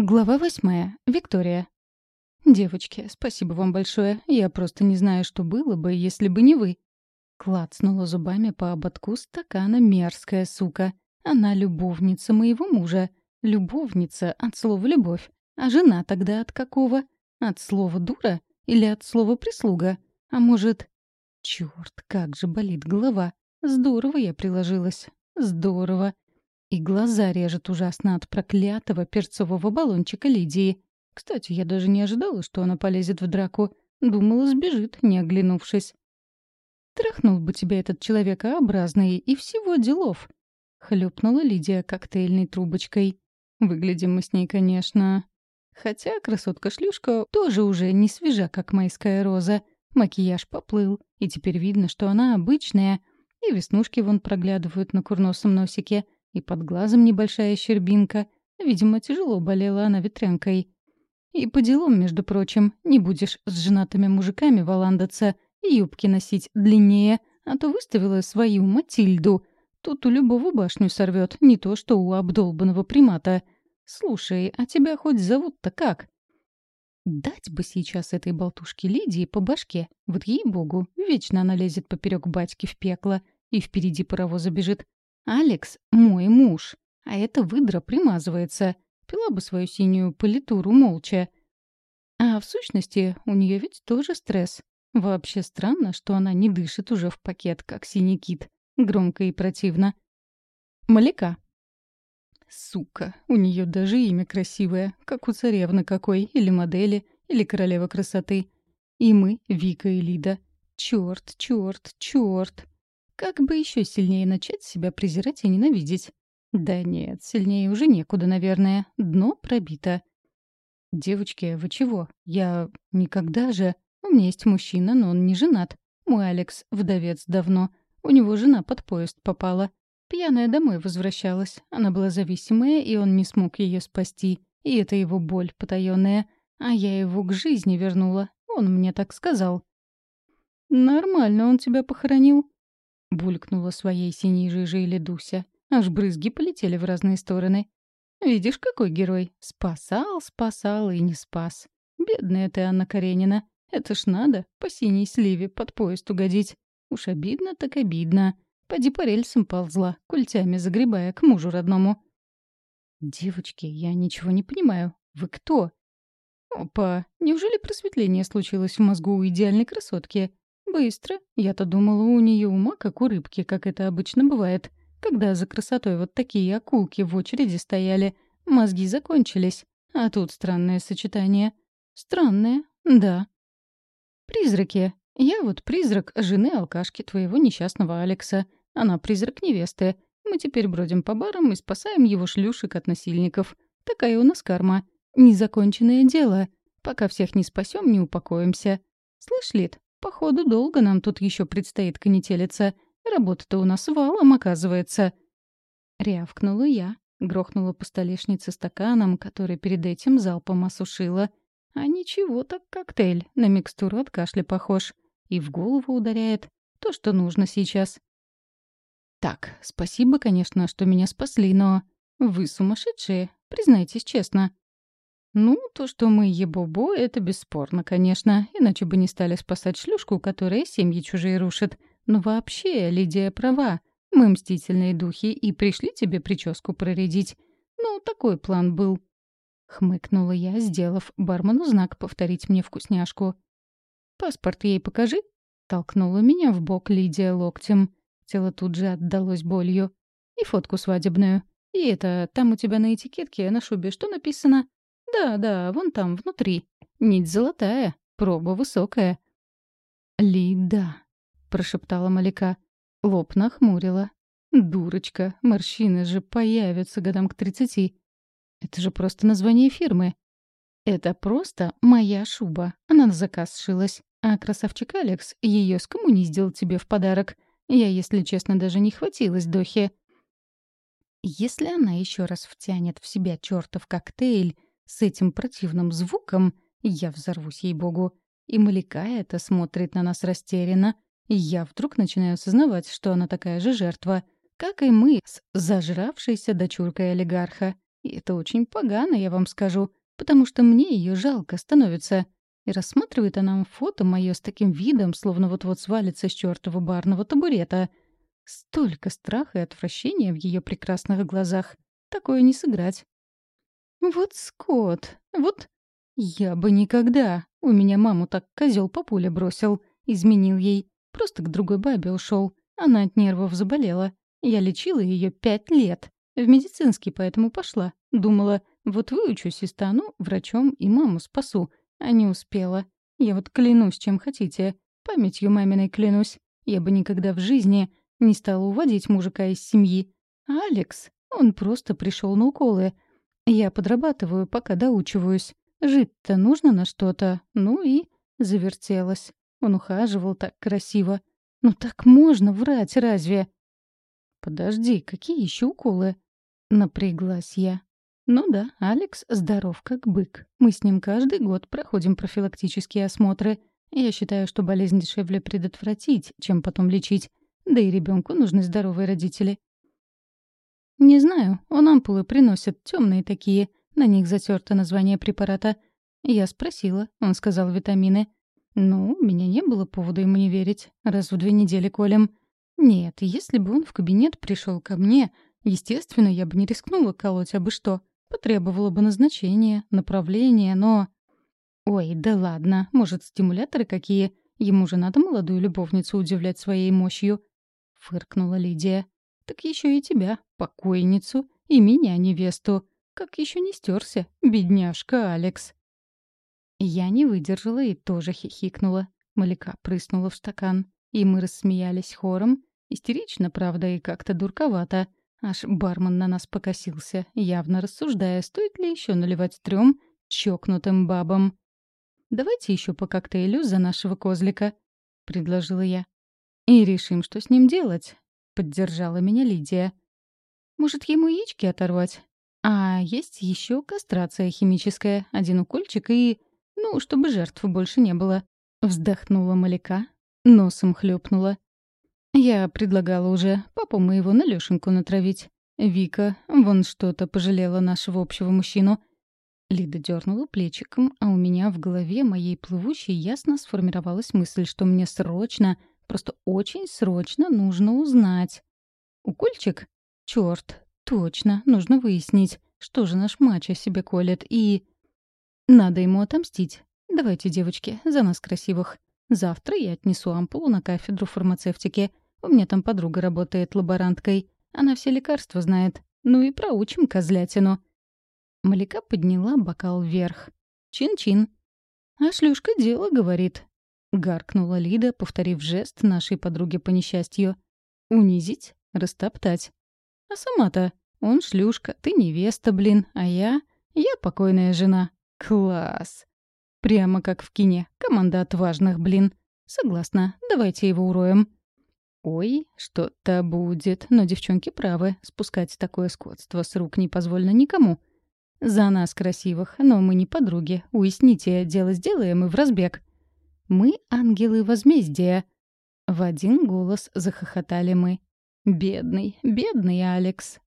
Глава восьмая. Виктория. «Девочки, спасибо вам большое. Я просто не знаю, что было бы, если бы не вы». Клацнула зубами по ободку стакана мерзкая сука. Она любовница моего мужа. Любовница от слова «любовь». А жена тогда от какого? От слова «дура» или от слова «прислуга»? А может... Чёрт, как же болит голова. Здорово я приложилась. Здорово. И глаза режет ужасно от проклятого перцового баллончика Лидии. Кстати, я даже не ожидала, что она полезет в драку. Думала, сбежит, не оглянувшись. «Трахнул бы тебя этот человекообразный, и всего делов!» — хлёпнула Лидия коктейльной трубочкой. Выглядим мы с ней, конечно... Хотя красотка-шлюшка тоже уже не свежа, как майская роза. Макияж поплыл, и теперь видно, что она обычная, и веснушки вон проглядывают на курносом носике — и под глазом небольшая щербинка. Видимо, тяжело болела она ветрянкой. И по делам, между прочим, не будешь с женатыми мужиками валандаться и юбки носить длиннее, а то выставила свою Матильду. Тут у любого башню сорвет, не то что у обдолбанного примата. Слушай, а тебя хоть зовут-то как? Дать бы сейчас этой болтушке Лидии по башке. Вот ей-богу, вечно она лезет поперек батьки в пекло и впереди паровоза бежит. Алекс — мой муж, а эта выдра примазывается. Пила бы свою синюю политуру молча. А в сущности, у нее ведь тоже стресс. Вообще странно, что она не дышит уже в пакет, как синий кит. Громко и противно. Маляка. Сука, у нее даже имя красивое, как у царевны какой, или модели, или королева красоты. И мы, Вика и Лида. Чёрт, чёрт, чёрт. Как бы еще сильнее начать себя презирать и ненавидеть? Да нет, сильнее уже некуда, наверное. Дно пробито. «Девочки, вы чего? Я... никогда же... У меня есть мужчина, но он не женат. Мой Алекс — вдовец давно. У него жена под поезд попала. Пьяная домой возвращалась. Она была зависимая, и он не смог ее спасти. И это его боль потаенная. А я его к жизни вернула. Он мне так сказал. «Нормально он тебя похоронил», Булькнула своей синей жижей Ледуся. Аж брызги полетели в разные стороны. «Видишь, какой герой? Спасал, спасал и не спас. Бедная ты, Анна Каренина. Это ж надо, по синей сливе под поезд угодить. Уж обидно так обидно. Поди по рельсам ползла, культями загребая к мужу родному». «Девочки, я ничего не понимаю. Вы кто?» «Опа, неужели просветление случилось в мозгу у идеальной красотки?» Быстро. Я-то думала, у нее ума, как у рыбки, как это обычно бывает. Когда за красотой вот такие акулки в очереди стояли, мозги закончились. А тут странное сочетание. Странное, да. Призраки. Я вот призрак жены алкашки твоего несчастного Алекса. Она призрак невесты. Мы теперь бродим по барам и спасаем его шлюшек от насильников. Такая у нас карма. Незаконченное дело. Пока всех не спасем, не упокоимся. Слышь, Лид, Походу, долго нам тут еще предстоит конетелиться. Работа-то у нас валом, оказывается. Рявкнула я, грохнула по столешнице стаканом, который перед этим залпом осушила. А ничего так коктейль, на микстуру от кашля похож. И в голову ударяет то, что нужно сейчас. Так, спасибо, конечно, что меня спасли, но... Вы сумасшедшие, признайтесь честно. Ну, то, что мы ебобо, это бесспорно, конечно. Иначе бы не стали спасать шлюшку, которая семьи чужие рушит. Но вообще, Лидия права. Мы мстительные духи и пришли тебе прическу проредить. Ну, такой план был. Хмыкнула я, сделав бармену знак повторить мне вкусняшку. «Паспорт ей покажи», — толкнула меня в бок Лидия локтем. Тело тут же отдалось болью. «И фотку свадебную. И это, там у тебя на этикетке на шубе что написано?» «Да, да, вон там, внутри. Нить золотая, проба высокая». «Лида», — прошептала Маляка. Лоб нахмурила. «Дурочка, морщины же появятся годам к тридцати. Это же просто название фирмы». «Это просто моя шуба. Она на заказ сшилась. А красавчик Алекс ее скоммуниздил тебе в подарок. Я, если честно, даже не хватилась дохи». Если она еще раз втянет в себя чертов коктейль с этим противным звуком я взорвусь, ей-богу. И Маляка это смотрит на нас растерянно. И я вдруг начинаю осознавать, что она такая же жертва, как и мы с зажравшейся дочуркой олигарха. И это очень погано, я вам скажу, потому что мне ее жалко становится. И рассматривает она фото мое с таким видом, словно вот-вот свалится с чертова барного табурета. Столько страха и отвращения в ее прекрасных глазах. Такое не сыграть. Вот скот, вот я бы никогда. У меня маму так козел по пуле бросил. Изменил ей. Просто к другой бабе ушел. Она от нервов заболела. Я лечила ее пять лет. В медицинский поэтому пошла. Думала, вот выучусь и стану врачом и маму спасу. А не успела. Я вот клянусь, чем хотите. Памятью маминой клянусь. Я бы никогда в жизни не стала уводить мужика из семьи. А Алекс, он просто пришел на уколы. Я подрабатываю, пока доучиваюсь. Жить-то нужно на что-то. Ну и завертелась. Он ухаживал так красиво. Ну так можно врать, разве? Подожди, какие еще уколы? Напряглась я. Ну да, Алекс здоров как бык. Мы с ним каждый год проходим профилактические осмотры. Я считаю, что болезнь дешевле предотвратить, чем потом лечить. Да и ребенку нужны здоровые родители. Не знаю, он ампулы приносит, темные такие. На них затерто название препарата. Я спросила, он сказал витамины. Ну, у меня не было повода ему не верить. Раз в две недели колем. Нет, если бы он в кабинет пришел ко мне, естественно, я бы не рискнула колоть абы что. Потребовала бы назначения, направления, но... Ой, да ладно, может, стимуляторы какие? Ему же надо молодую любовницу удивлять своей мощью. Фыркнула Лидия. Так еще и тебя, покойницу, и меня, невесту. Как еще не стерся, бедняжка Алекс. Я не выдержала и тоже хихикнула. Маляка прыснула в стакан, и мы рассмеялись хором. Истерично, правда, и как-то дурковато. Аж бармен на нас покосился, явно рассуждая, стоит ли еще наливать трем чокнутым бабам. «Давайте еще по коктейлю за нашего козлика», — предложила я. «И решим, что с ним делать», — поддержала меня Лидия. «Может, ему яички оторвать? А есть еще кастрация химическая, один укольчик и... Ну, чтобы жертв больше не было». Вздохнула Маляка, носом хлюпнула. Я предлагала уже папу моего на Лёшеньку натравить. Вика, вон что-то пожалела нашего общего мужчину. Лида дернула плечиком, а у меня в голове моей плывущей ясно сформировалась мысль, что мне срочно, просто очень срочно нужно узнать. Укольчик? Чёрт, точно, нужно выяснить, что же наш матч о себе колет, и... Надо ему отомстить. Давайте, девочки, за нас красивых. Завтра я отнесу ампулу на кафедру фармацевтики — у меня там подруга работает лаборанткой. Она все лекарства знает. Ну и проучим козлятину». Маляка подняла бокал вверх. «Чин-чин». «А шлюшка дело, — говорит». Гаркнула Лида, повторив жест нашей подруги по несчастью. «Унизить? Растоптать?» «А сама-то? Он шлюшка, ты невеста, блин, а я... Я покойная жена. Класс!» Прямо как в кине. Команда отважных, блин. Согласна, давайте его уроем. Ой, что-то будет, но девчонки правы, спускать такое скотство с рук не позволено никому. За нас красивых, но мы не подруги. Уясните, дело сделаем и в разбег. Мы ангелы возмездия. В один голос захохотали мы. Бедный, бедный Алекс.